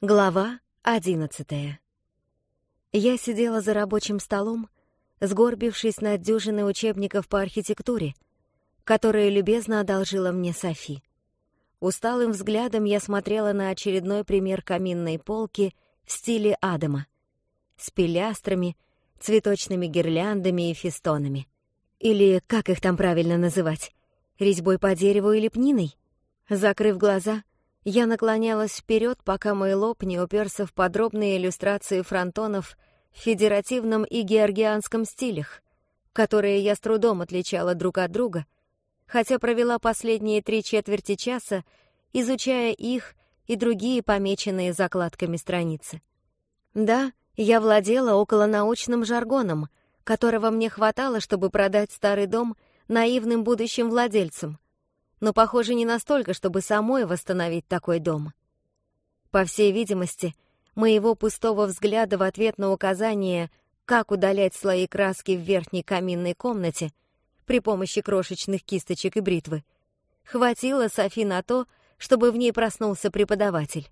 Глава одиннадцатая. Я сидела за рабочим столом, сгорбившись над дюжиной учебников по архитектуре, которые любезно одолжила мне Софи. Усталым взглядом я смотрела на очередной пример каминной полки в стиле Адама, с пилястрами, цветочными гирляндами и фестонами. Или, как их там правильно называть, резьбой по дереву или пниной? Закрыв глаза, я наклонялась вперед, пока мой лоб не уперся в подробные иллюстрации фронтонов в федеративном и георгианском стилях, которые я с трудом отличала друг от друга, хотя провела последние три четверти часа, изучая их и другие помеченные закладками страницы. Да, я владела околонаучным жаргоном, которого мне хватало, чтобы продать старый дом наивным будущим владельцам — но, похоже, не настолько, чтобы самой восстановить такой дом. По всей видимости, моего пустого взгляда в ответ на указание, как удалять слои краски в верхней каминной комнате при помощи крошечных кисточек и бритвы, хватило Софи на то, чтобы в ней проснулся преподаватель.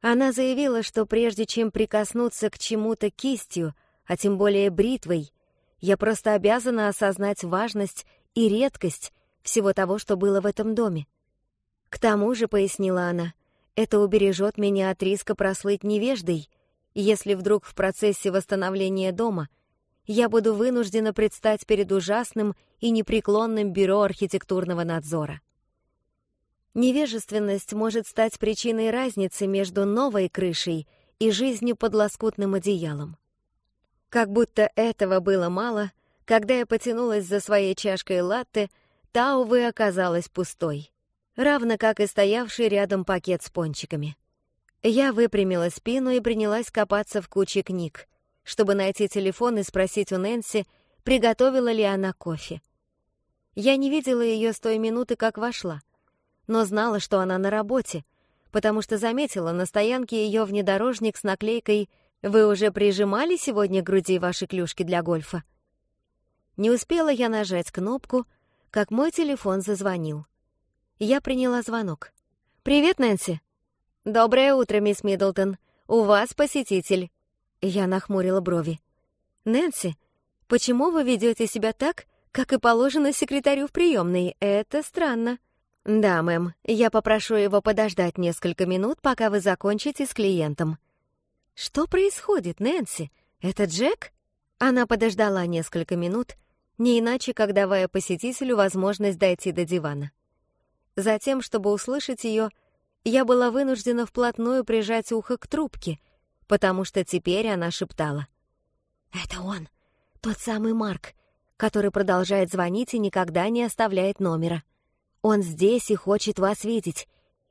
Она заявила, что прежде чем прикоснуться к чему-то кистью, а тем более бритвой, я просто обязана осознать важность и редкость всего того, что было в этом доме. К тому же, пояснила она, это убережет меня от риска прослыть невеждой, если вдруг в процессе восстановления дома я буду вынуждена предстать перед ужасным и непреклонным бюро архитектурного надзора. Невежественность может стать причиной разницы между новой крышей и жизнью под лоскутным одеялом. Как будто этого было мало, когда я потянулась за своей чашкой латте, Та, увы, оказалась пустой, равно как и стоявший рядом пакет с пончиками. Я выпрямила спину и принялась копаться в куче книг, чтобы найти телефон и спросить у Нэнси, приготовила ли она кофе. Я не видела ее с той минуты, как вошла, но знала, что она на работе, потому что заметила на стоянке ее внедорожник с наклейкой «Вы уже прижимали сегодня груди ваши клюшки для гольфа?» Не успела я нажать кнопку, как мой телефон зазвонил. Я приняла звонок. «Привет, Нэнси!» «Доброе утро, мисс Миддлтон. У вас посетитель». Я нахмурила брови. «Нэнси, почему вы ведете себя так, как и положено секретарю в приемной? Это странно». «Да, мэм, я попрошу его подождать несколько минут, пока вы закончите с клиентом». «Что происходит, Нэнси? Это Джек?» Она подождала несколько минут, не иначе, как давая посетителю возможность дойти до дивана. Затем, чтобы услышать ее, я была вынуждена вплотную прижать ухо к трубке, потому что теперь она шептала. «Это он, тот самый Марк, который продолжает звонить и никогда не оставляет номера. Он здесь и хочет вас видеть.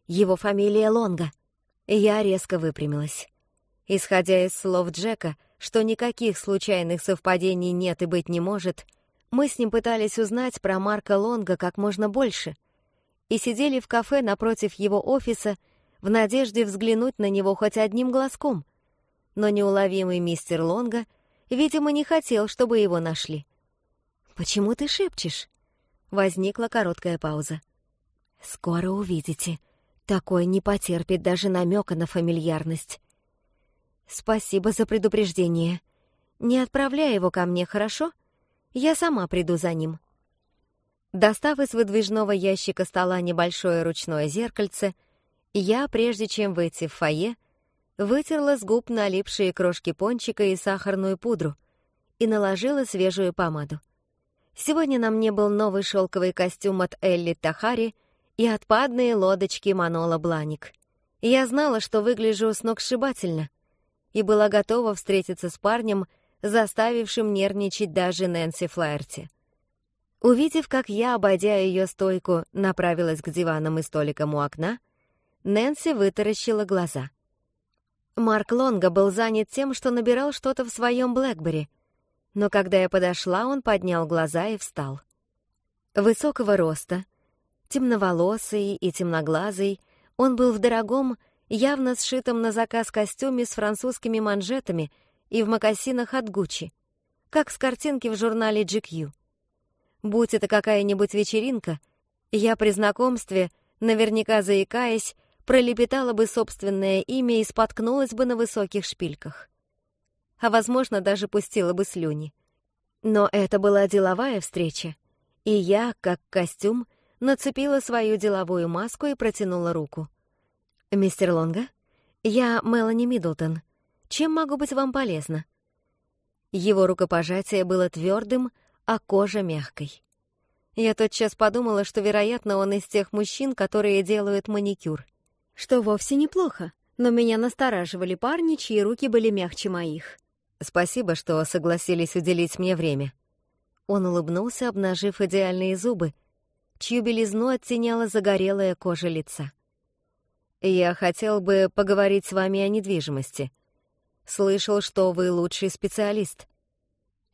Его фамилия Лонга». Я резко выпрямилась. Исходя из слов Джека, что никаких случайных совпадений нет и быть не может, мы с ним пытались узнать про Марка Лонга как можно больше и сидели в кафе напротив его офиса в надежде взглянуть на него хоть одним глазком. Но неуловимый мистер Лонга, видимо, не хотел, чтобы его нашли. «Почему ты шепчешь?» Возникла короткая пауза. «Скоро увидите. Такой не потерпит даже намека на фамильярность». «Спасибо за предупреждение. Не отправляй его ко мне, хорошо?» Я сама приду за ним». Достав из выдвижного ящика стола небольшое ручное зеркальце, я, прежде чем выйти в фойе, вытерла с губ налипшие крошки пончика и сахарную пудру и наложила свежую помаду. Сегодня на мне был новый шелковый костюм от Элли Тахари и отпадные лодочки Манола Бланик. Я знала, что выгляжу сногсшибательно, и была готова встретиться с парнем, заставившим нервничать даже Нэнси Флаерти. Увидев, как я, обойдя ее стойку, направилась к диванам и столикам у окна, Нэнси вытаращила глаза. Марк Лонга был занят тем, что набирал что-то в своем Блэкбери, но когда я подошла, он поднял глаза и встал. Высокого роста, темноволосый и темноглазый, он был в дорогом, явно сшитом на заказ костюме с французскими манжетами — и в мокасинах от Гуччи, как с картинки в журнале GQ. Будь это какая-нибудь вечеринка, я при знакомстве, наверняка заикаясь, пролепетала бы собственное имя и споткнулась бы на высоких шпильках. А, возможно, даже пустила бы слюни. Но это была деловая встреча, и я, как костюм, нацепила свою деловую маску и протянула руку. «Мистер Лонга, я Мелани Миддлтон. Чем могу быть вам полезна?» Его рукопожатие было твердым, а кожа мягкой. Я тотчас подумала, что, вероятно, он из тех мужчин, которые делают маникюр. Что вовсе неплохо, но меня настораживали парни, чьи руки были мягче моих. «Спасибо, что согласились уделить мне время». Он улыбнулся, обнажив идеальные зубы, чью белизну оттеняла загорелая кожа лица. «Я хотел бы поговорить с вами о недвижимости», Слышал, что вы лучший специалист.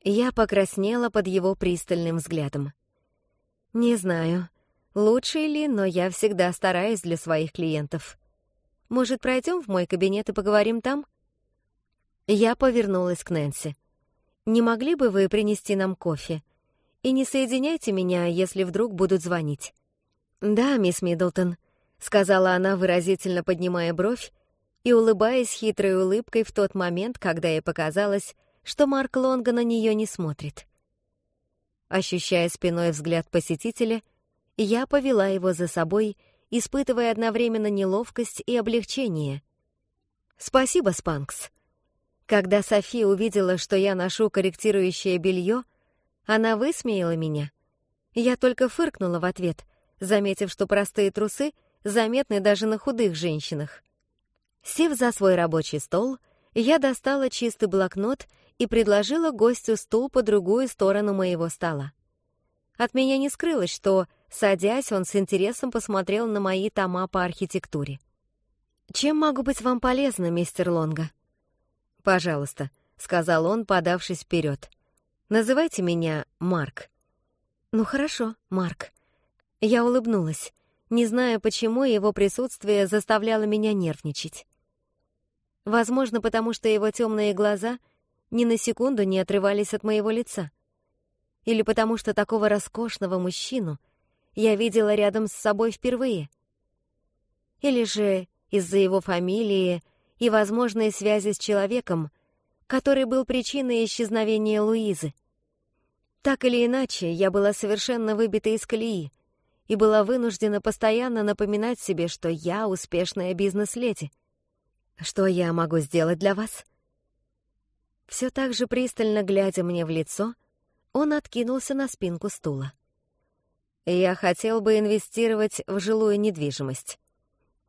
Я покраснела под его пристальным взглядом. Не знаю, лучший ли, но я всегда стараюсь для своих клиентов. Может, пройдем в мой кабинет и поговорим там? Я повернулась к Нэнси. Не могли бы вы принести нам кофе? И не соединяйте меня, если вдруг будут звонить. Да, мисс Миддлтон, сказала она, выразительно поднимая бровь и улыбаясь хитрой улыбкой в тот момент, когда ей показалось, что Марк Лонга на нее не смотрит. Ощущая спиной взгляд посетителя, я повела его за собой, испытывая одновременно неловкость и облегчение. «Спасибо, Спанкс». Когда София увидела, что я ношу корректирующее белье, она высмеяла меня. Я только фыркнула в ответ, заметив, что простые трусы заметны даже на худых женщинах. Сев за свой рабочий стол, я достала чистый блокнот и предложила гостю стул по другую сторону моего стола. От меня не скрылось, что, садясь, он с интересом посмотрел на мои тома по архитектуре. «Чем могу быть вам полезна, мистер Лонга?» «Пожалуйста», — сказал он, подавшись вперед. «Называйте меня Марк». «Ну хорошо, Марк». Я улыбнулась, не зная, почему его присутствие заставляло меня нервничать. Возможно, потому что его темные глаза ни на секунду не отрывались от моего лица. Или потому что такого роскошного мужчину я видела рядом с собой впервые. Или же из-за его фамилии и возможной связи с человеком, который был причиной исчезновения Луизы. Так или иначе, я была совершенно выбита из колеи и была вынуждена постоянно напоминать себе, что я успешная бизнес-леди — что я могу сделать для вас?» Все так же пристально глядя мне в лицо, он откинулся на спинку стула. «Я хотел бы инвестировать в жилую недвижимость».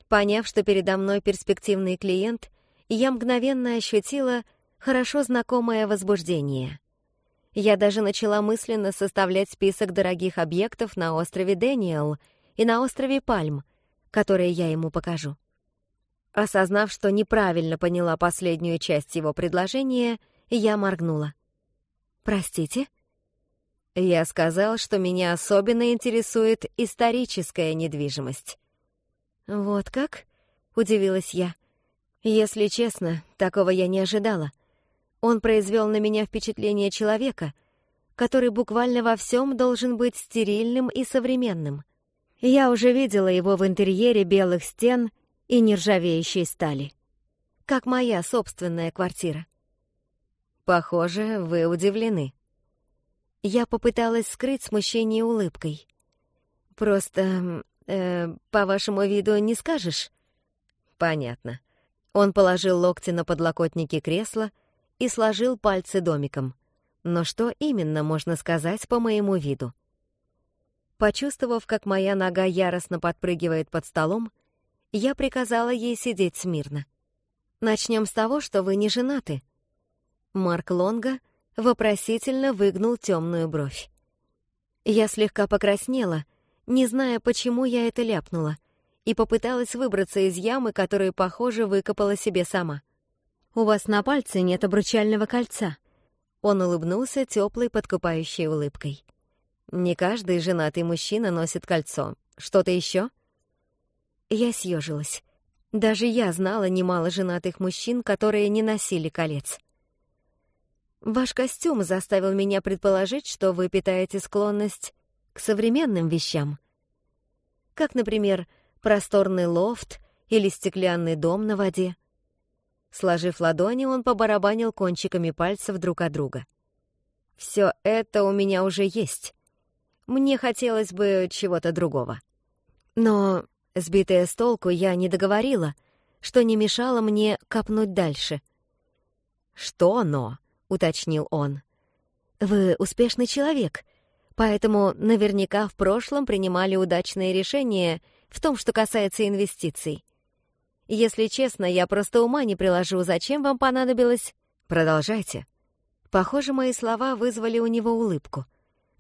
Поняв, что передо мной перспективный клиент, я мгновенно ощутила хорошо знакомое возбуждение. Я даже начала мысленно составлять список дорогих объектов на острове Дэниел и на острове Пальм, которые я ему покажу. Осознав, что неправильно поняла последнюю часть его предложения, я моргнула. «Простите?» Я сказал, что меня особенно интересует историческая недвижимость. «Вот как?» — удивилась я. «Если честно, такого я не ожидала. Он произвел на меня впечатление человека, который буквально во всем должен быть стерильным и современным. Я уже видела его в интерьере белых стен и нержавеющей стали. Как моя собственная квартира. Похоже, вы удивлены. Я попыталась скрыть смущение улыбкой. Просто, э, по вашему виду не скажешь? Понятно. Он положил локти на подлокотники кресла и сложил пальцы домиком. Но что именно можно сказать по моему виду? Почувствовав, как моя нога яростно подпрыгивает под столом, я приказала ей сидеть смирно. Начнем с того, что вы не женаты. Марк Лонга вопросительно выгнул темную бровь. Я слегка покраснела, не зная, почему я это ляпнула, и попыталась выбраться из ямы, которую, похоже, выкопала себе сама. «У вас на пальце нет обручального кольца». Он улыбнулся теплой подкупающей улыбкой. «Не каждый женатый мужчина носит кольцо. Что-то еще?» Я съежилась. Даже я знала немало женатых мужчин, которые не носили колец. Ваш костюм заставил меня предположить, что вы питаете склонность к современным вещам. Как, например, просторный лофт Или стеклянный дом на воде? Сложив ладони, он побарабанил кончиками пальцев друг от друга. Все это у меня уже есть. Мне хотелось бы чего-то другого. Но, сбитая с толку, я не договорила, что не мешало мне копнуть дальше. «Что «но»?» — уточнил он. «Вы успешный человек, поэтому наверняка в прошлом принимали удачные решения в том, что касается инвестиций. Если честно, я просто ума не приложу, зачем вам понадобилось... Продолжайте. Похоже, мои слова вызвали у него улыбку,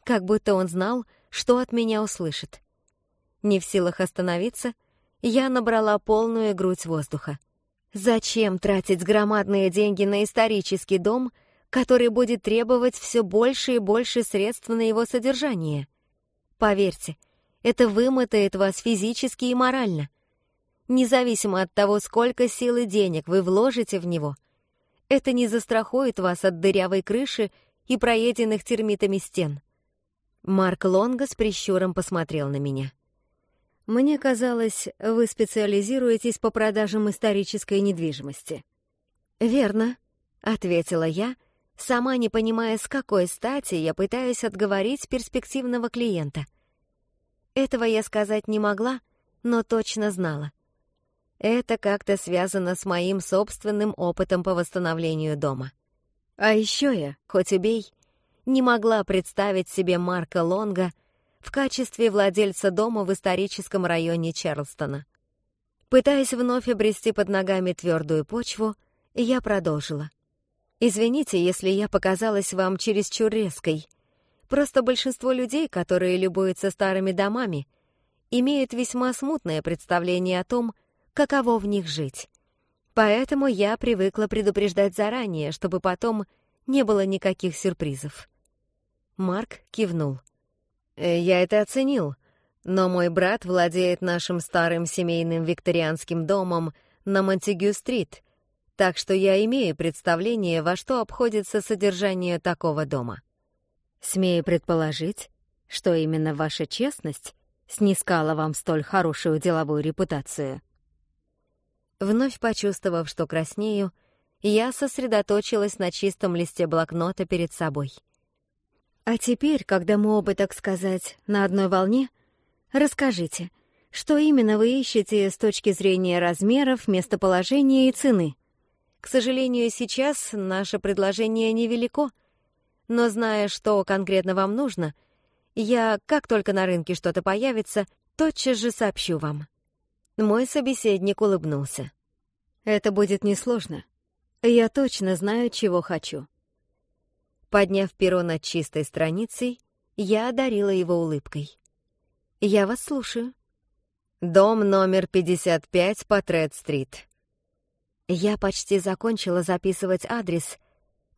как будто он знал, что от меня услышит. Не в силах остановиться, я набрала полную грудь воздуха. Зачем тратить громадные деньги на исторический дом, который будет требовать все больше и больше средств на его содержание? Поверьте, это вымотает вас физически и морально — независимо от того, сколько сил и денег вы вложите в него. Это не застрахует вас от дырявой крыши и проеденных термитами стен. Марк Лонго с прищуром посмотрел на меня. «Мне казалось, вы специализируетесь по продажам исторической недвижимости». «Верно», — ответила я, сама не понимая, с какой стати я пытаюсь отговорить перспективного клиента. Этого я сказать не могла, но точно знала. Это как-то связано с моим собственным опытом по восстановлению дома. А еще я, хоть убей, не могла представить себе Марка Лонга в качестве владельца дома в историческом районе Чарлстона. Пытаясь вновь обрести под ногами твердую почву, я продолжила. «Извините, если я показалась вам чересчур резкой. Просто большинство людей, которые любуются старыми домами, имеют весьма смутное представление о том, каково в них жить. Поэтому я привыкла предупреждать заранее, чтобы потом не было никаких сюрпризов. Марк кивнул. «Э, «Я это оценил, но мой брат владеет нашим старым семейным викторианским домом на Монтегю-стрит, так что я имею представление, во что обходится содержание такого дома. Смею предположить, что именно ваша честность снискала вам столь хорошую деловую репутацию». Вновь почувствовав, что краснею, я сосредоточилась на чистом листе блокнота перед собой. «А теперь, когда мы оба, так сказать, на одной волне, расскажите, что именно вы ищете с точки зрения размеров, местоположения и цены? К сожалению, сейчас наше предложение невелико, но зная, что конкретно вам нужно, я, как только на рынке что-то появится, тотчас же сообщу вам». Мой собеседник улыбнулся. «Это будет несложно. Я точно знаю, чего хочу». Подняв перо над чистой страницей, я одарила его улыбкой. «Я вас слушаю». «Дом номер 55 по Тред-стрит». Я почти закончила записывать адрес,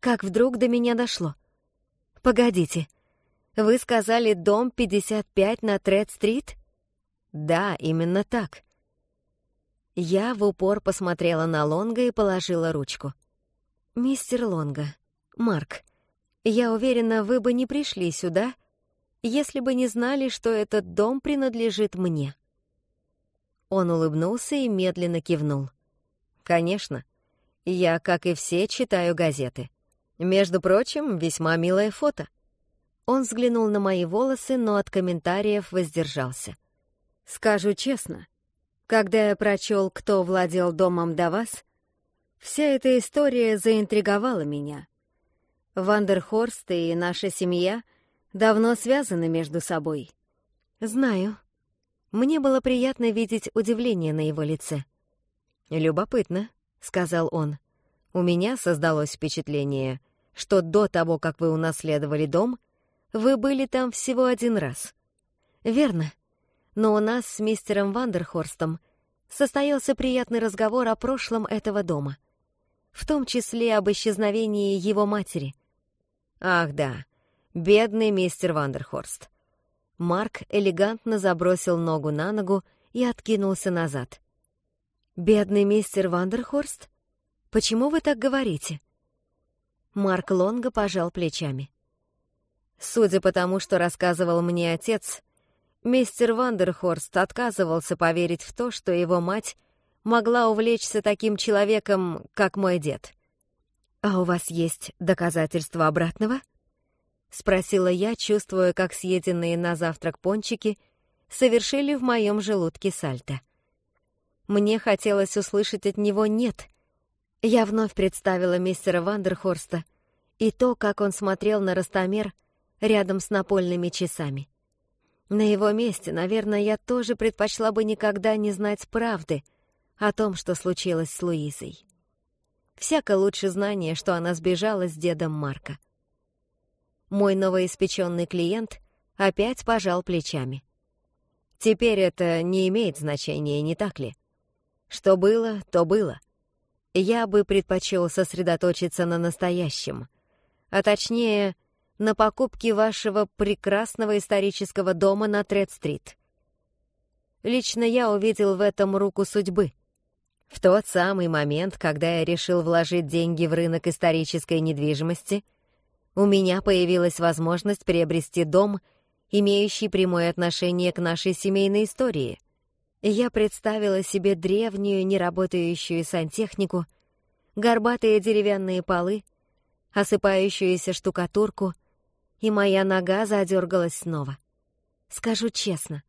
как вдруг до меня дошло. «Погодите, вы сказали дом 55 на Тред-стрит?» «Да, именно так. Я в упор посмотрела на Лонга и положила ручку. «Мистер Лонга, Марк, я уверена, вы бы не пришли сюда, если бы не знали, что этот дом принадлежит мне». Он улыбнулся и медленно кивнул. «Конечно. Я, как и все, читаю газеты. Между прочим, весьма милое фото». Он взглянул на мои волосы, но от комментариев воздержался. «Скажу честно, когда я прочел, кто владел домом до вас, вся эта история заинтриговала меня. Вандерхорст и наша семья давно связаны между собой. Знаю. Мне было приятно видеть удивление на его лице. «Любопытно», — сказал он. «У меня создалось впечатление, что до того, как вы унаследовали дом, вы были там всего один раз». «Верно», но у нас с мистером Вандерхорстом состоялся приятный разговор о прошлом этого дома, в том числе об исчезновении его матери. Ах да, бедный мистер Вандерхорст. Марк элегантно забросил ногу на ногу и откинулся назад. «Бедный мистер Вандерхорст? Почему вы так говорите?» Марк Лонго пожал плечами. «Судя по тому, что рассказывал мне отец, Мистер Вандерхорст отказывался поверить в то, что его мать могла увлечься таким человеком, как мой дед. «А у вас есть доказательства обратного?» — спросила я, чувствуя, как съеденные на завтрак пончики совершили в моем желудке сальто. Мне хотелось услышать от него «нет». Я вновь представила мистера Вандерхорста и то, как он смотрел на ростомер рядом с напольными часами. На его месте, наверное, я тоже предпочла бы никогда не знать правды о том, что случилось с Луизой. Всяко лучше знание, что она сбежала с дедом Марка. Мой новоиспеченный клиент опять пожал плечами. Теперь это не имеет значения, не так ли? Что было, то было. Я бы предпочел сосредоточиться на настоящем, а точнее, на покупке вашего прекрасного исторического дома на Тред-стрит. Лично я увидел в этом руку судьбы. В тот самый момент, когда я решил вложить деньги в рынок исторической недвижимости, у меня появилась возможность приобрести дом, имеющий прямое отношение к нашей семейной истории. Я представила себе древнюю, неработающую сантехнику, горбатые деревянные полы, осыпающуюся штукатурку, и моя нога задергалась снова. Скажу честно,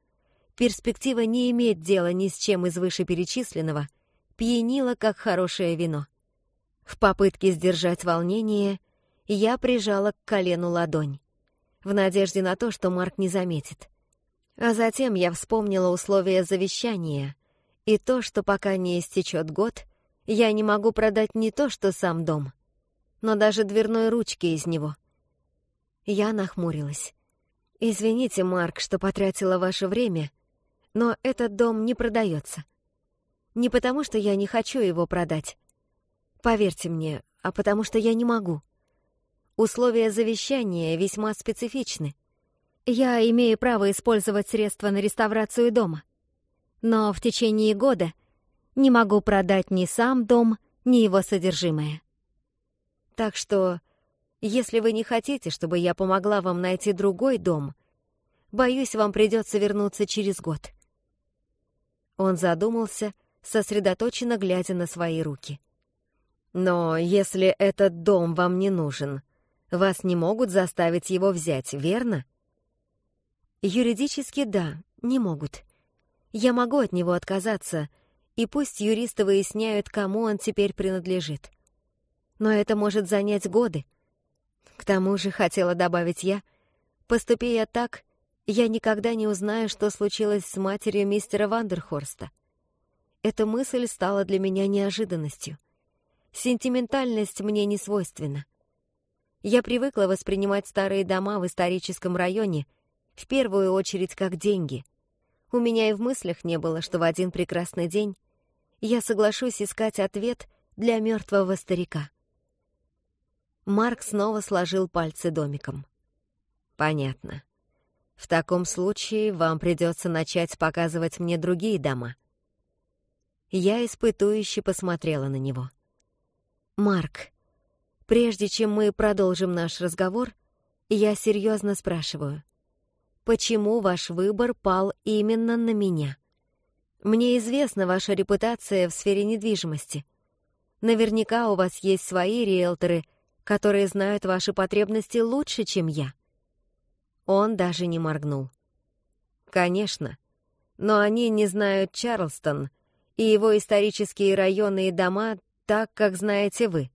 перспектива не иметь дела ни с чем из вышеперечисленного — пьянила, как хорошее вино. В попытке сдержать волнение я прижала к колену ладонь, в надежде на то, что Марк не заметит. А затем я вспомнила условия завещания и то, что пока не истечет год, я не могу продать не то, что сам дом, но даже дверной ручки из него. Я нахмурилась. «Извините, Марк, что потратила ваше время, но этот дом не продается. Не потому, что я не хочу его продать. Поверьте мне, а потому что я не могу. Условия завещания весьма специфичны. Я имею право использовать средства на реставрацию дома. Но в течение года не могу продать ни сам дом, ни его содержимое. Так что, если вы не хотите, чтобы я помогла вам найти другой дом, боюсь, вам придется вернуться через год. Он задумался, сосредоточенно глядя на свои руки. «Но если этот дом вам не нужен, вас не могут заставить его взять, верно?» «Юридически да, не могут. Я могу от него отказаться, и пусть юристы выясняют, кому он теперь принадлежит. Но это может занять годы. К тому же, хотела добавить я, поступи я так, я никогда не узнаю, что случилось с матерью мистера Вандерхорста. Эта мысль стала для меня неожиданностью. Сентиментальность мне не свойственна. Я привыкла воспринимать старые дома в историческом районе в первую очередь как деньги. У меня и в мыслях не было, что в один прекрасный день я соглашусь искать ответ для мертвого старика. Марк снова сложил пальцы домиком. «Понятно. В таком случае вам придется начать показывать мне другие дома. Я испытующе посмотрела на него. «Марк, прежде чем мы продолжим наш разговор, я серьезно спрашиваю, почему ваш выбор пал именно на меня? Мне известна ваша репутация в сфере недвижимости. Наверняка у вас есть свои риэлторы, которые знают ваши потребности лучше, чем я». Он даже не моргнул. «Конечно, но они не знают Чарлстон», и его исторические районы и дома так, как знаете вы.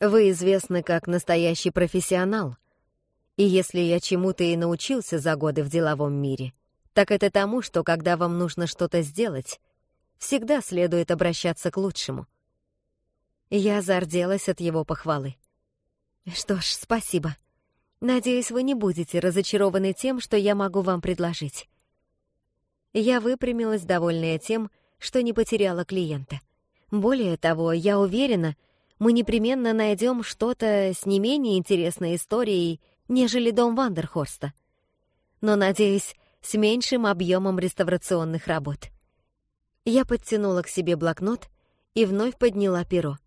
Вы известны как настоящий профессионал. И если я чему-то и научился за годы в деловом мире, так это тому, что когда вам нужно что-то сделать, всегда следует обращаться к лучшему. Я зарделась от его похвалы. Что ж, спасибо. Надеюсь, вы не будете разочарованы тем, что я могу вам предложить. Я выпрямилась, довольная тем, что не потеряла клиента. Более того, я уверена, мы непременно найдем что-то с не менее интересной историей, нежели дом Вандерхорста. Но, надеюсь, с меньшим объемом реставрационных работ. Я подтянула к себе блокнот и вновь подняла перо.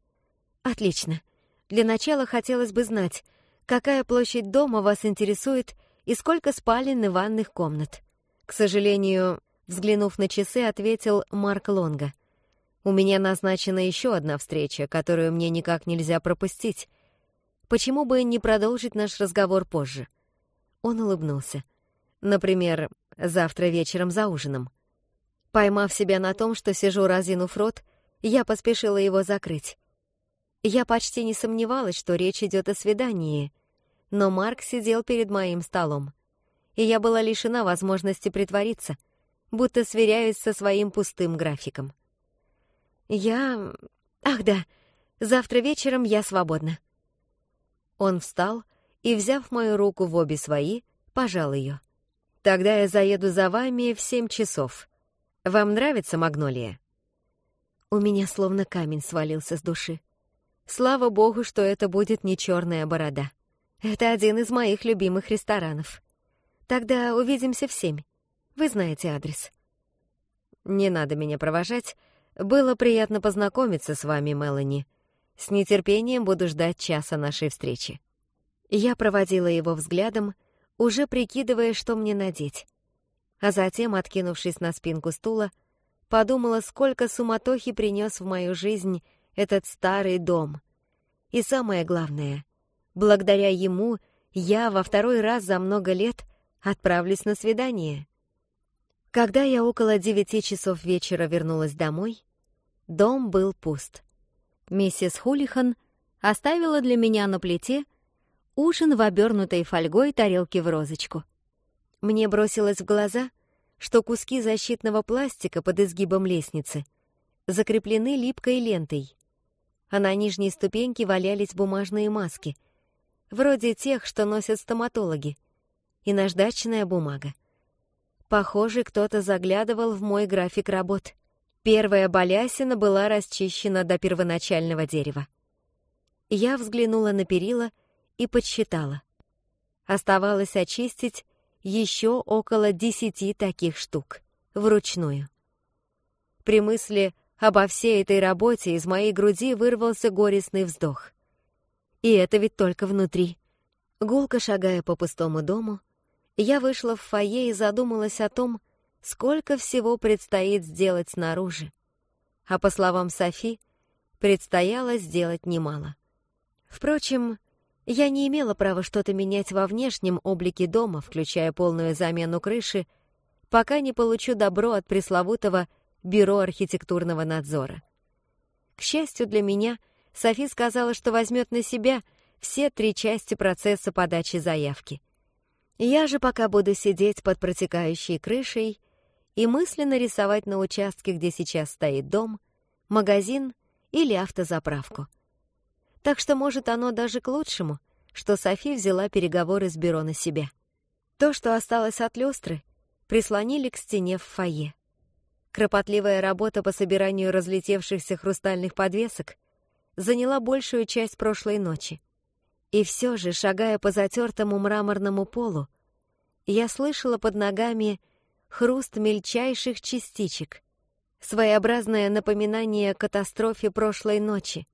«Отлично. Для начала хотелось бы знать, какая площадь дома вас интересует и сколько спален и ванных комнат. К сожалению, Взглянув на часы, ответил Марк Лонга. У меня назначена еще одна встреча, которую мне никак нельзя пропустить. Почему бы не продолжить наш разговор позже? Он улыбнулся. Например, завтра вечером за ужином. Поймав себя на том, что сижу разинув рот, я поспешила его закрыть. Я почти не сомневалась, что речь идет о свидании, но Марк сидел перед моим столом, и я была лишена возможности притвориться, будто сверяюсь со своим пустым графиком. Я... Ах да, завтра вечером я свободна. Он встал и, взяв мою руку в обе свои, пожал ее. Тогда я заеду за вами в семь часов. Вам нравится магнолия? У меня словно камень свалился с души. Слава богу, что это будет не черная борода. Это один из моих любимых ресторанов. Тогда увидимся в семь. Вы знаете адрес. Не надо меня провожать. Было приятно познакомиться с вами, Мелани. С нетерпением буду ждать часа нашей встречи. Я проводила его взглядом, уже прикидывая, что мне надеть. А затем, откинувшись на спинку стула, подумала, сколько суматохи принес в мою жизнь этот старый дом. И самое главное, благодаря ему я во второй раз за много лет отправлюсь на свидание. Когда я около девяти часов вечера вернулась домой, дом был пуст. Миссис Хулихан оставила для меня на плите ужин в обернутой фольгой тарелке в розочку. Мне бросилось в глаза, что куски защитного пластика под изгибом лестницы закреплены липкой лентой, а на нижней ступеньке валялись бумажные маски, вроде тех, что носят стоматологи, и наждачная бумага. Похоже, кто-то заглядывал в мой график работ. Первая балясина была расчищена до первоначального дерева. Я взглянула на перила и подсчитала. Оставалось очистить еще около десяти таких штук, вручную. При мысли Обо всей этой работе из моей груди вырвался горестный вздох. И это ведь только внутри. Гулко шагая по пустому дому, я вышла в фойе и задумалась о том, сколько всего предстоит сделать снаружи. А по словам Софи, предстояло сделать немало. Впрочем, я не имела права что-то менять во внешнем облике дома, включая полную замену крыши, пока не получу добро от пресловутого Бюро архитектурного надзора. К счастью для меня, Софи сказала, что возьмет на себя все три части процесса подачи заявки. Я же пока буду сидеть под протекающей крышей и мысленно рисовать на участке, где сейчас стоит дом, магазин или автозаправку. Так что, может, оно даже к лучшему, что Софи взяла переговоры с бюро на себя. То, что осталось от люстры, прислонили к стене в фойе. Кропотливая работа по собиранию разлетевшихся хрустальных подвесок заняла большую часть прошлой ночи. И все же, шагая по затертому мраморному полу, я слышала под ногами хруст мельчайших частичек, своеобразное напоминание о катастрофе прошлой ночи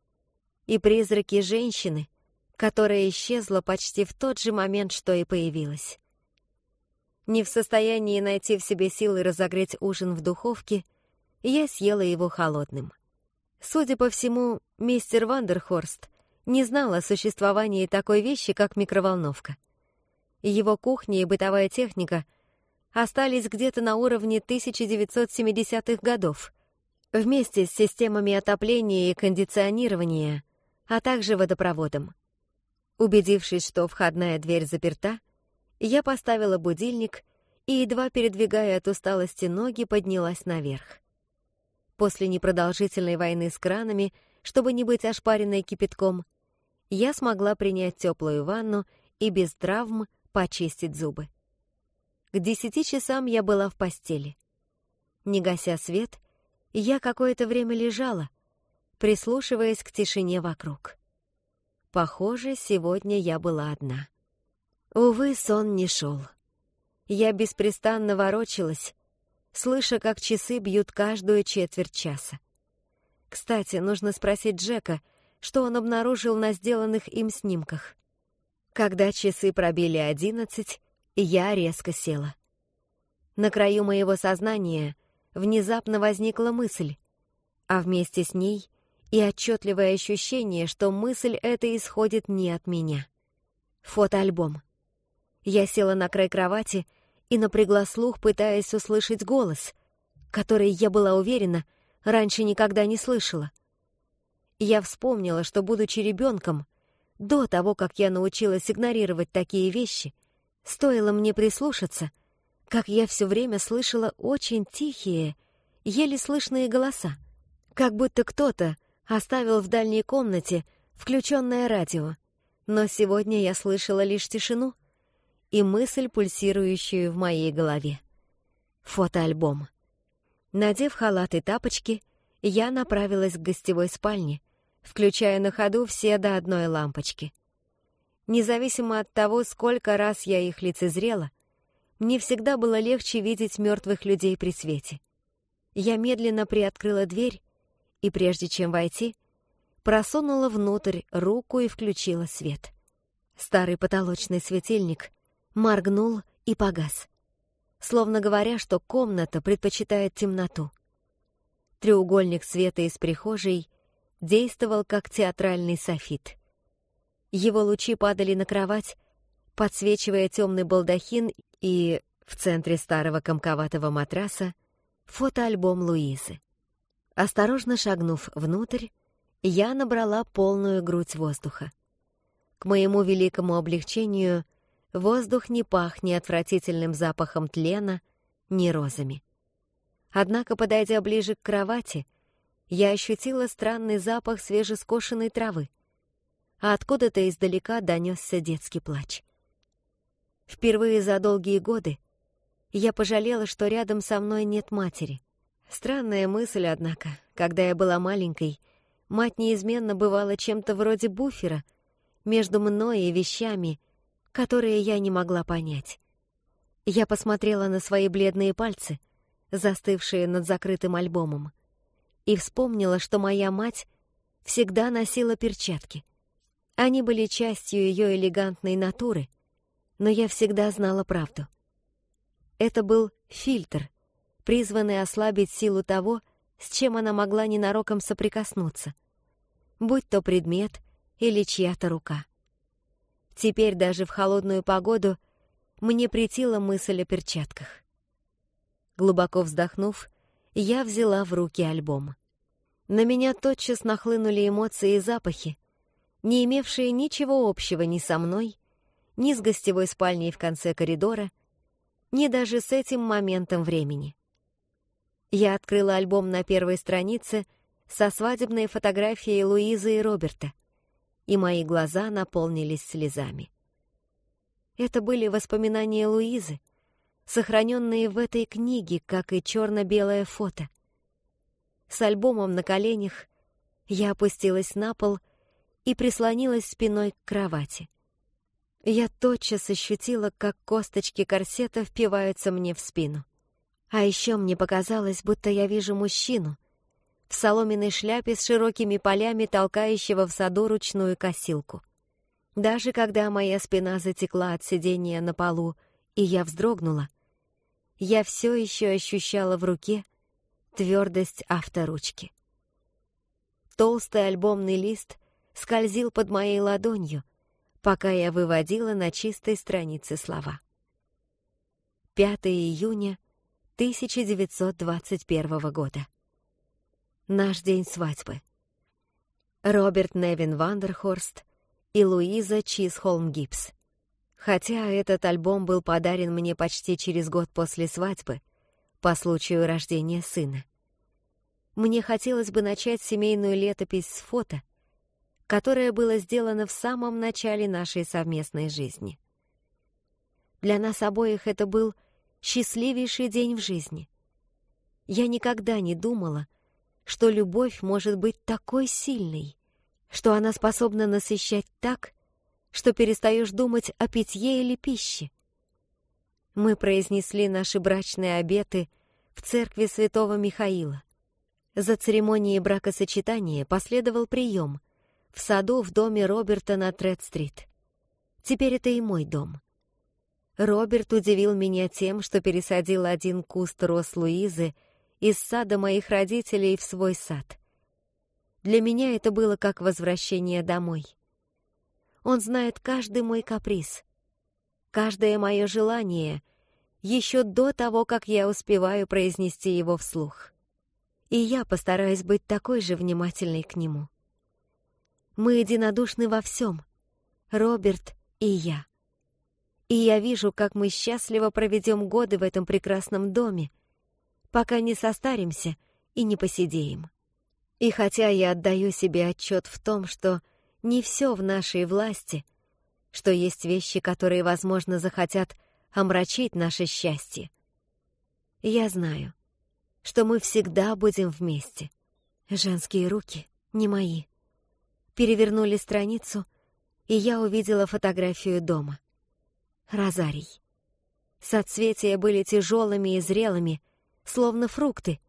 и призраки женщины, которая исчезла почти в тот же момент, что и появилась. Не в состоянии найти в себе силы разогреть ужин в духовке, я съела его холодным. Судя по всему, мистер Вандерхорст не знал о существовании такой вещи, как микроволновка. Его кухня и бытовая техника остались где-то на уровне 1970-х годов, вместе с системами отопления и кондиционирования, а также водопроводом. Убедившись, что входная дверь заперта, я поставила будильник и, едва передвигая от усталости ноги, поднялась наверх. После непродолжительной войны с кранами, чтобы не быть ошпаренной кипятком, я смогла принять теплую ванну и без травм почистить зубы. К десяти часам я была в постели. Не гася свет, я какое-то время лежала, прислушиваясь к тишине вокруг. Похоже, сегодня я была одна. Увы, сон не шел. Я беспрестанно ворочалась, слыша, как часы бьют каждую четверть часа. Кстати, нужно спросить Джека, что он обнаружил на сделанных им снимках. Когда часы пробили одиннадцать, я резко села. На краю моего сознания внезапно возникла мысль, а вместе с ней и отчетливое ощущение, что мысль эта исходит не от меня. Фотоальбом. Я села на край кровати и напрягла слух, пытаясь услышать голос, который, я была уверена, раньше никогда не слышала. Я вспомнила, что, будучи ребенком, до того, как я научилась игнорировать такие вещи, стоило мне прислушаться, как я все время слышала очень тихие, еле слышные голоса, как будто кто-то оставил в дальней комнате включенное радио. Но сегодня я слышала лишь тишину и мысль, пульсирующую в моей голове. Фотоальбом. Надев халат и тапочки, я направилась к гостевой спальне, включая на ходу все до одной лампочки. Независимо от того, сколько раз я их лицезрела, мне всегда было легче видеть мертвых людей при свете. Я медленно приоткрыла дверь и, прежде чем войти, просунула внутрь руку и включила свет. Старый потолочный светильник моргнул и погас, словно говоря, что комната предпочитает темноту. Треугольник света из прихожей действовал как театральный софит. Его лучи падали на кровать, подсвечивая темный балдахин и, в центре старого комковатого матраса, фотоальбом Луизы. Осторожно шагнув внутрь, я набрала полную грудь воздуха. К моему великому облегчению воздух не пах ни отвратительным запахом тлена, ни розами. Однако, подойдя ближе к кровати, я ощутила странный запах свежескошенной травы, а откуда-то издалека донесся детский плач. Впервые за долгие годы я пожалела, что рядом со мной нет матери. Странная мысль, однако, когда я была маленькой — Мать неизменно бывала чем-то вроде буфера между мной и вещами, которые я не могла понять. Я посмотрела на свои бледные пальцы, застывшие над закрытым альбомом, и вспомнила, что моя мать всегда носила перчатки. Они были частью ее элегантной натуры, но я всегда знала правду. Это был фильтр, призванный ослабить силу того, с чем она могла ненароком соприкоснуться, будь то предмет или чья-то рука. Теперь даже в холодную погоду мне претила мысль о перчатках. Глубоко вздохнув, я взяла в руки альбом. На меня тотчас нахлынули эмоции и запахи, не имевшие ничего общего ни со мной, ни с гостевой спальней в конце коридора, ни даже с этим моментом времени. Я открыла альбом на первой странице со свадебной фотографией Луизы и Роберта, и мои глаза наполнились слезами. Это были воспоминания Луизы, сохраненные в этой книге, как и черно-белое фото. С альбомом на коленях я опустилась на пол и прислонилась спиной к кровати. Я тотчас ощутила, как косточки корсета впиваются мне в спину. А еще мне показалось, будто я вижу мужчину в соломенной шляпе с широкими полями, толкающего в саду ручную косилку. Даже когда моя спина затекла от сидения на полу, и я вздрогнула, я все еще ощущала в руке твердость авторучки. Толстый альбомный лист скользил под моей ладонью, пока я выводила на чистой странице слова. 5 июня 1921 года. Наш день свадьбы. Роберт Невин Вандерхорст и Луиза Чизхолм Гибс. Хотя этот альбом был подарен мне почти через год после свадьбы, по случаю рождения сына. Мне хотелось бы начать семейную летопись с фото, которое было сделано в самом начале нашей совместной жизни. Для нас обоих это был счастливейший день в жизни. Я никогда не думала, что любовь может быть такой сильной, что она способна насыщать так, что перестаешь думать о питье или пище. Мы произнесли наши брачные обеты в церкви святого Михаила. За церемонией бракосочетания последовал прием в саду в доме Роберта на Тред-стрит. Теперь это и мой дом. Роберт удивил меня тем, что пересадил один куст роз Луизы из сада моих родителей в свой сад. Для меня это было как возвращение домой. Он знает каждый мой каприз, каждое мое желание еще до того, как я успеваю произнести его вслух. И я постараюсь быть такой же внимательной к нему. Мы единодушны во всем, Роберт и я. И я вижу, как мы счастливо проведем годы в этом прекрасном доме, пока не состаримся и не посидеем. И хотя я отдаю себе отчет в том, что не все в нашей власти, что есть вещи, которые, возможно, захотят омрачить наше счастье, я знаю, что мы всегда будем вместе. Женские руки не мои. Перевернули страницу, и я увидела фотографию дома. Розарий. Соцветия были тяжелыми и зрелыми, словно фрукты,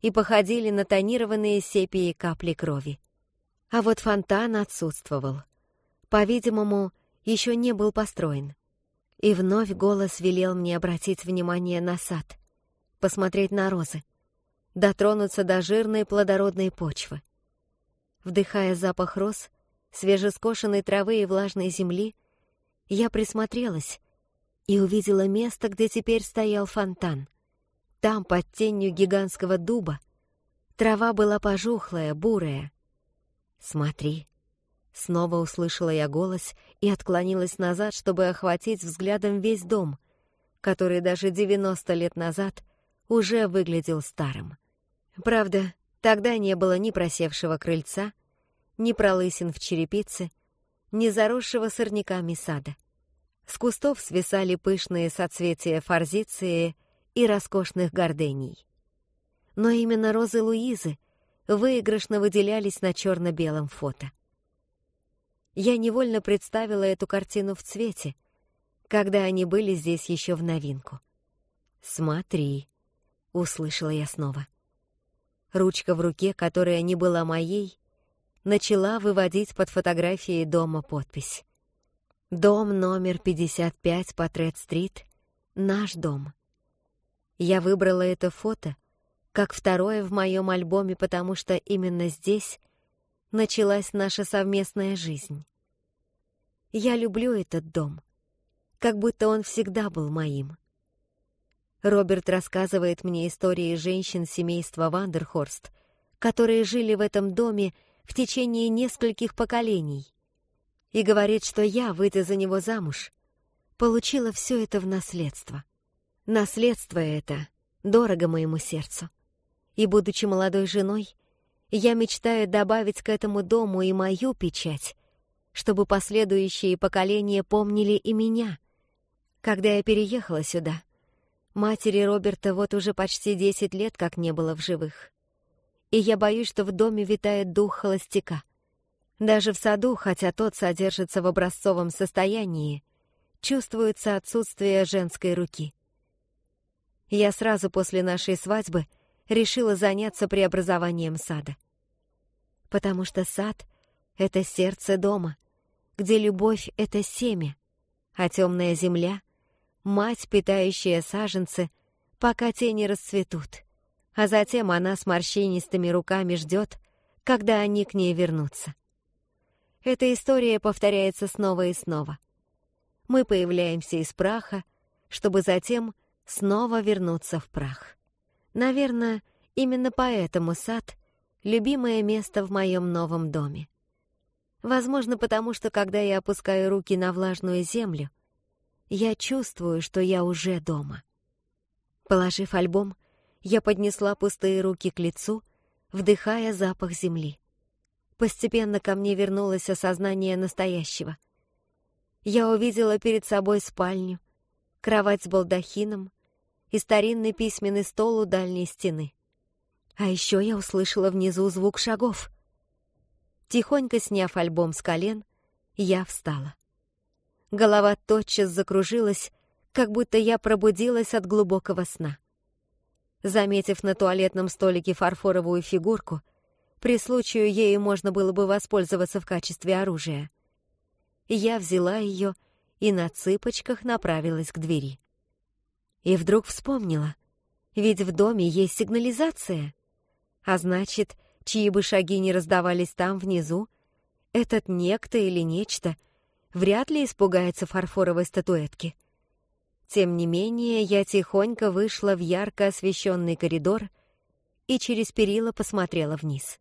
и походили на тонированные сепии капли крови. А вот фонтан отсутствовал. По-видимому, еще не был построен. И вновь голос велел мне обратить внимание на сад, посмотреть на розы, дотронуться до жирной плодородной почвы. Вдыхая запах роз, свежескошенной травы и влажной земли, я присмотрелась и увидела место, где теперь стоял фонтан — там, под тенью гигантского дуба, трава была пожухлая, бурая. «Смотри!» Снова услышала я голос и отклонилась назад, чтобы охватить взглядом весь дом, который даже 90 лет назад уже выглядел старым. Правда, тогда не было ни просевшего крыльца, ни пролысин в черепице, ни заросшего сорняками сада. С кустов свисали пышные соцветия форзиции и роскошных гордений. Но именно розы Луизы выигрышно выделялись на черно-белом фото. Я невольно представила эту картину в цвете, когда они были здесь еще в новинку. «Смотри», — услышала я снова. Ручка в руке, которая не была моей, начала выводить под фотографией дома подпись. «Дом номер 55 по Тред-стрит. Наш дом». Я выбрала это фото как второе в моем альбоме, потому что именно здесь началась наша совместная жизнь. Я люблю этот дом, как будто он всегда был моим. Роберт рассказывает мне истории женщин семейства Вандерхорст, которые жили в этом доме в течение нескольких поколений, и говорит, что я, выйдя за него замуж, получила все это в наследство. Наследство это дорого моему сердцу. И, будучи молодой женой, я мечтаю добавить к этому дому и мою печать, чтобы последующие поколения помнили и меня. Когда я переехала сюда, матери Роберта вот уже почти десять лет как не было в живых. И я боюсь, что в доме витает дух холостяка. Даже в саду, хотя тот содержится в образцовом состоянии, чувствуется отсутствие женской руки. Я сразу после нашей свадьбы решила заняться преобразованием сада. Потому что сад — это сердце дома, где любовь — это семя, а темная земля — мать, питающая саженцы, пока те не расцветут, а затем она с морщинистыми руками ждет, когда они к ней вернутся. Эта история повторяется снова и снова. Мы появляемся из праха, чтобы затем — снова вернуться в прах. Наверное, именно поэтому сад — любимое место в моем новом доме. Возможно, потому что, когда я опускаю руки на влажную землю, я чувствую, что я уже дома. Положив альбом, я поднесла пустые руки к лицу, вдыхая запах земли. Постепенно ко мне вернулось осознание настоящего. Я увидела перед собой спальню, кровать с балдахином, и старинный письменный стол у дальней стены. А еще я услышала внизу звук шагов. Тихонько сняв альбом с колен, я встала. Голова тотчас закружилась, как будто я пробудилась от глубокого сна. Заметив на туалетном столике фарфоровую фигурку, при случае ею можно было бы воспользоваться в качестве оружия. Я взяла ее и на цыпочках направилась к двери. И вдруг вспомнила. Ведь в доме есть сигнализация. А значит, чьи бы шаги не раздавались там внизу, этот некто или нечто вряд ли испугается фарфоровой статуэтки. Тем не менее, я тихонько вышла в ярко освещенный коридор и через перила посмотрела вниз.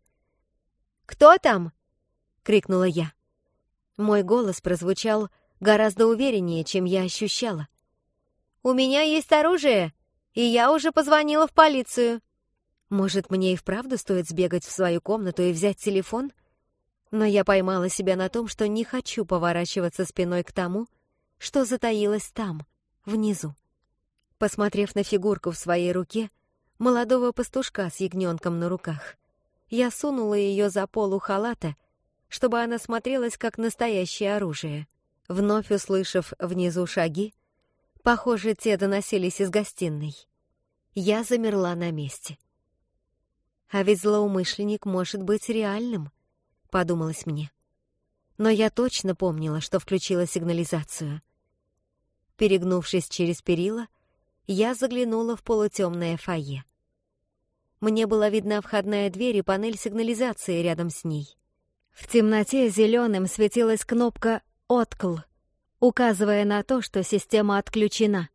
«Кто там?» — крикнула я. Мой голос прозвучал гораздо увереннее, чем я ощущала. «У меня есть оружие, и я уже позвонила в полицию». Может, мне и вправду стоит сбегать в свою комнату и взять телефон? Но я поймала себя на том, что не хочу поворачиваться спиной к тому, что затаилось там, внизу. Посмотрев на фигурку в своей руке, молодого пастушка с ягненком на руках, я сунула ее за полу халата, чтобы она смотрелась как настоящее оружие. Вновь услышав внизу шаги, похоже, те доносились из гостиной, я замерла на месте. А ведь злоумышленник может быть реальным, подумалось мне. Но я точно помнила, что включила сигнализацию. Перегнувшись через перила, я заглянула в полутемное фойе. Мне была видна входная дверь и панель сигнализации рядом с ней. В темноте зеленым светилась кнопка «Откл», указывая на то, что система отключена.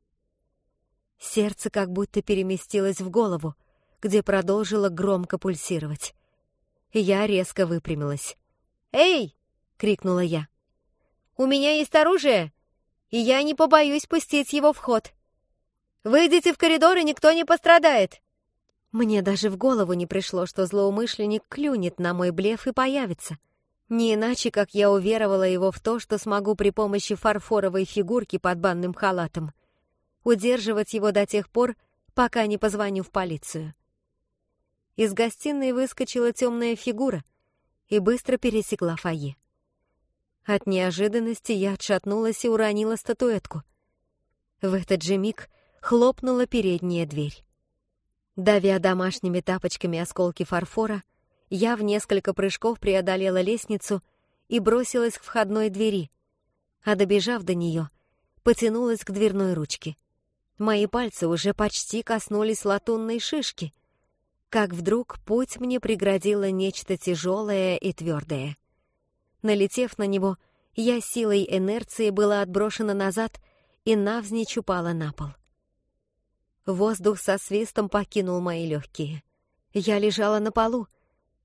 Сердце как будто переместилось в голову, где продолжило громко пульсировать. Я резко выпрямилась. «Эй!» — крикнула я. «У меня есть оружие, и я не побоюсь пустить его в ход. Выйдите в коридор, и никто не пострадает!» Мне даже в голову не пришло, что злоумышленник клюнет на мой блеф и появится. Не иначе, как я уверовала его в то, что смогу при помощи фарфоровой фигурки под банным халатом удерживать его до тех пор, пока не позвоню в полицию. Из гостиной выскочила темная фигура и быстро пересекла фойе. От неожиданности я отшатнулась и уронила статуэтку. В этот же миг хлопнула передняя дверь. Давя домашними тапочками осколки фарфора, я в несколько прыжков преодолела лестницу и бросилась к входной двери, а добежав до нее, потянулась к дверной ручке. Мои пальцы уже почти коснулись латунной шишки, как вдруг путь мне преградило нечто тяжелое и твердое. Налетев на него, я силой инерции была отброшена назад и навзничь упала на пол. Воздух со свистом покинул мои легкие. Я лежала на полу,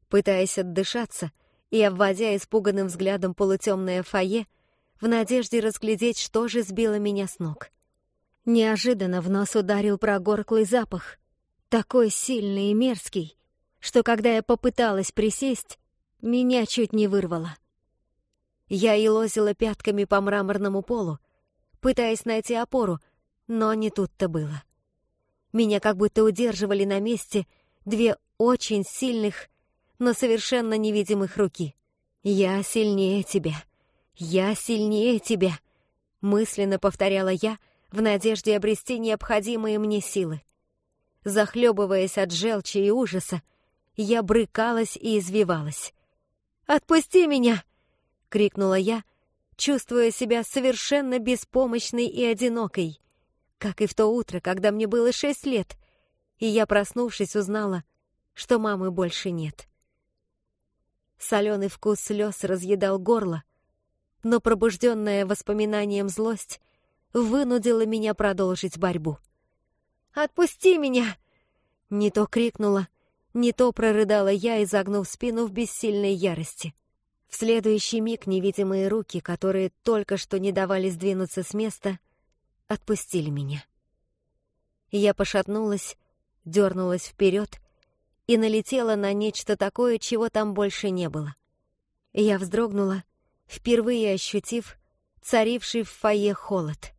пытаясь отдышаться и обводя испуганным взглядом полутемное фойе, в надежде разглядеть, что же сбило меня с ног. Неожиданно в нос ударил прогорклый запах, такой сильный и мерзкий, что когда я попыталась присесть, меня чуть не вырвало. Я елозила пятками по мраморному полу, пытаясь найти опору, но не тут-то было. Меня как будто удерживали на месте две очень сильных, но совершенно невидимых руки. «Я сильнее тебя! Я сильнее тебя!» Мысленно повторяла я в надежде обрести необходимые мне силы. Захлебываясь от желчи и ужаса, я брыкалась и извивалась. «Отпусти меня!» — крикнула я, чувствуя себя совершенно беспомощной и одинокой, как и в то утро, когда мне было шесть лет, и я, проснувшись, узнала, что мамы больше нет. Соленый вкус слез разъедал горло, но пробужденная воспоминанием злость вынудила меня продолжить борьбу. Отпусти меня!» Не то крикнула, не то прорыдала я, изогнув спину в бессильной ярости. В следующий миг невидимые руки, которые только что не давали сдвинуться с места, отпустили меня. Я пошатнулась, дернулась вперед и налетела на нечто такое, чего там больше не было. Я вздрогнула, впервые ощутив царивший в фойе холод.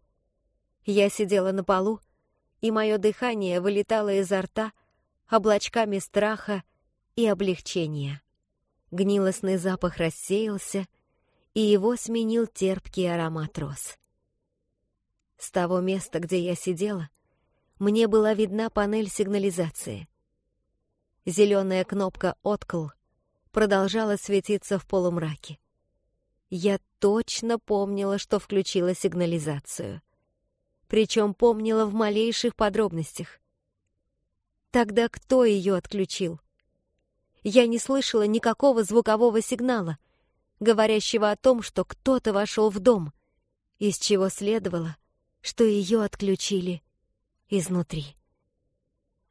Я сидела на полу, и мое дыхание вылетало изо рта облачками страха и облегчения. Гнилостный запах рассеялся, и его сменил терпкий аромат роз. С того места, где я сидела, мне была видна панель сигнализации. Зеленая кнопка «Откл» продолжала светиться в полумраке. Я точно помнила, что включила сигнализацию причем помнила в малейших подробностях. Тогда кто ее отключил? Я не слышала никакого звукового сигнала, говорящего о том, что кто-то вошел в дом, из чего следовало, что ее отключили изнутри.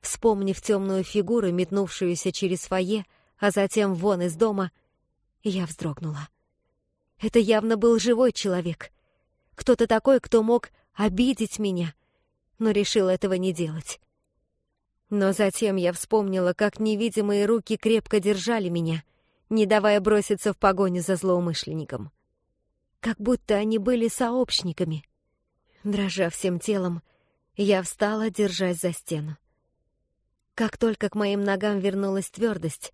Вспомнив темную фигуру, метнувшуюся через фойе, а затем вон из дома, я вздрогнула. Это явно был живой человек. Кто-то такой, кто мог обидеть меня, но решил этого не делать. Но затем я вспомнила, как невидимые руки крепко держали меня, не давая броситься в погоню за злоумышленником. Как будто они были сообщниками. Дрожа всем телом, я встала, держась за стену. Как только к моим ногам вернулась твердость,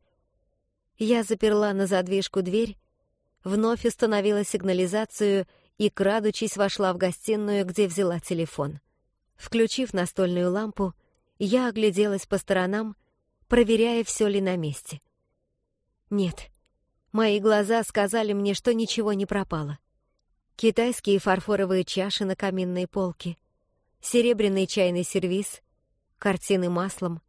я заперла на задвижку дверь, вновь установила сигнализацию и, крадучись, вошла в гостиную, где взяла телефон. Включив настольную лампу, я огляделась по сторонам, проверяя, все ли на месте. Нет, мои глаза сказали мне, что ничего не пропало. Китайские фарфоровые чаши на каминной полке, серебряный чайный сервиз, картины маслом,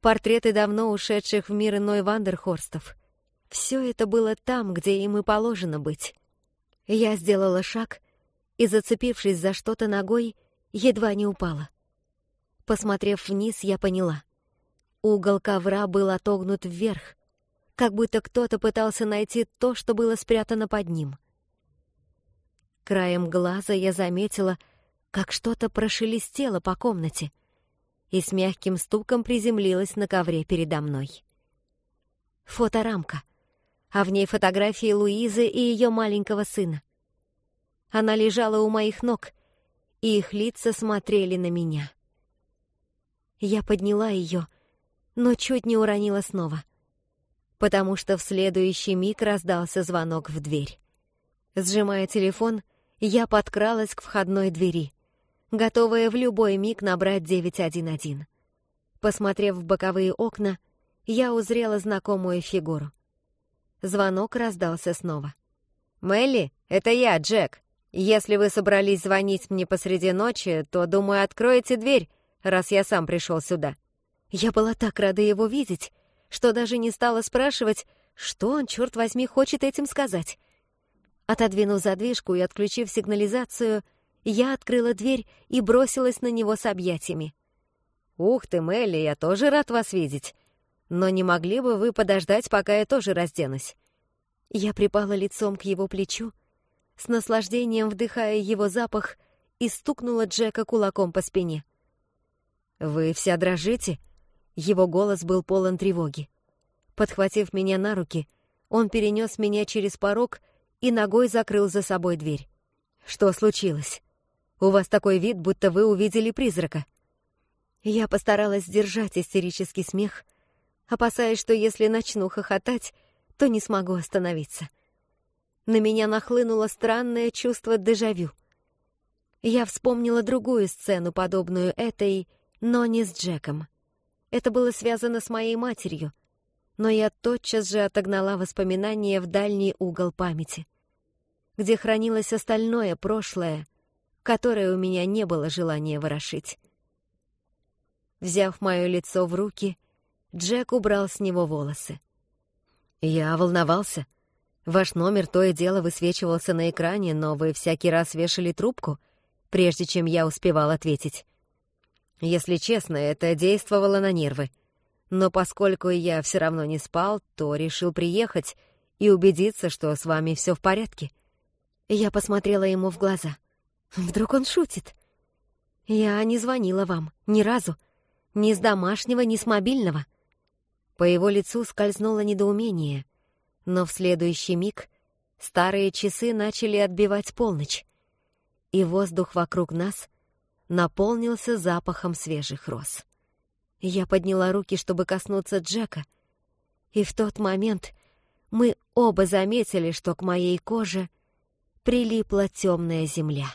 портреты давно ушедших в мир иной Вандерхорстов — все это было там, где им и положено быть. Я сделала шаг и, зацепившись за что-то ногой, едва не упала. Посмотрев вниз, я поняла. Угол ковра был отогнут вверх, как будто кто-то пытался найти то, что было спрятано под ним. Краем глаза я заметила, как что-то прошелестело по комнате и с мягким стуком приземлилось на ковре передо мной. Фоторамка — а в ней фотографии Луизы и ее маленького сына. Она лежала у моих ног, и их лица смотрели на меня. Я подняла ее, но чуть не уронила снова, потому что в следующий миг раздался звонок в дверь. Сжимая телефон, я подкралась к входной двери, готовая в любой миг набрать 911. Посмотрев в боковые окна, я узрела знакомую фигуру. Звонок раздался снова. «Мелли, это я, Джек. Если вы собрались звонить мне посреди ночи, то, думаю, откроете дверь, раз я сам пришел сюда». Я была так рада его видеть, что даже не стала спрашивать, что он, черт возьми, хочет этим сказать. Отодвинув задвижку и отключив сигнализацию, я открыла дверь и бросилась на него с объятиями. «Ух ты, Мелли, я тоже рад вас видеть. Но не могли бы вы подождать, пока я тоже разденусь?» Я припала лицом к его плечу, с наслаждением вдыхая его запах, и стукнула Джека кулаком по спине. «Вы вся дрожите?» Его голос был полон тревоги. Подхватив меня на руки, он перенес меня через порог и ногой закрыл за собой дверь. «Что случилось? У вас такой вид, будто вы увидели призрака». Я постаралась сдержать истерический смех, опасаясь, что если начну хохотать, то не смогу остановиться. На меня нахлынуло странное чувство дежавю. Я вспомнила другую сцену, подобную этой, но не с Джеком. Это было связано с моей матерью, но я тотчас же отогнала воспоминания в дальний угол памяти, где хранилось остальное прошлое, которое у меня не было желания ворошить. Взяв мое лицо в руки, Джек убрал с него волосы. «Я волновался. Ваш номер то и дело высвечивался на экране, но вы всякий раз вешали трубку, прежде чем я успевал ответить. Если честно, это действовало на нервы. Но поскольку я все равно не спал, то решил приехать и убедиться, что с вами все в порядке». Я посмотрела ему в глаза. «Вдруг он шутит?» «Я не звонила вам. Ни разу. Ни с домашнего, ни с мобильного». По его лицу скользнуло недоумение, но в следующий миг старые часы начали отбивать полночь, и воздух вокруг нас наполнился запахом свежих роз. Я подняла руки, чтобы коснуться Джека, и в тот момент мы оба заметили, что к моей коже прилипла темная земля.